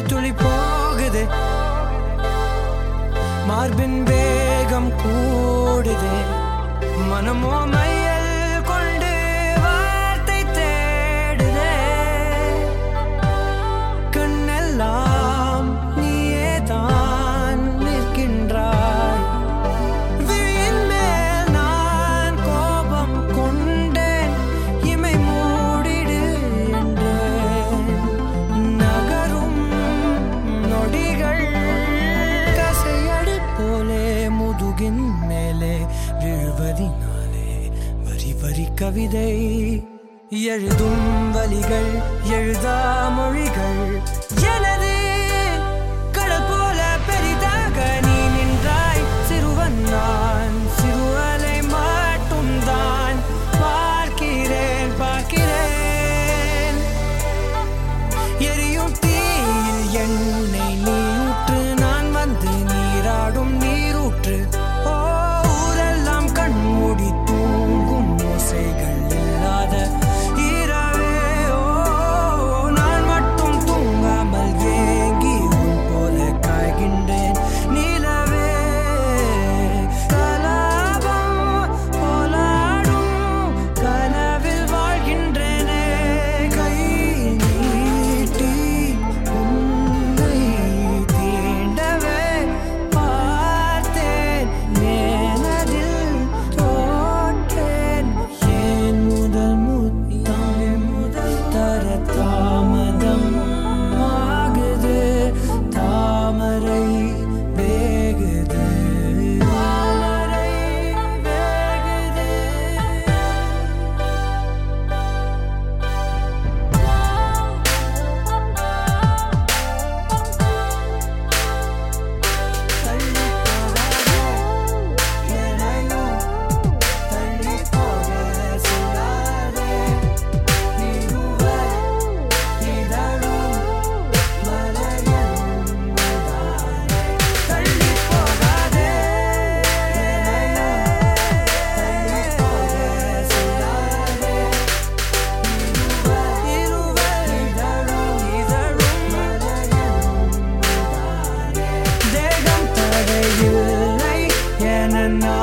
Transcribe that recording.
துணி போகுது. மார்பின் வேகம் கூடுது. மனமோ வரி கவிதை எழுதும் வலிகள் எழுதா மொழிகள். No.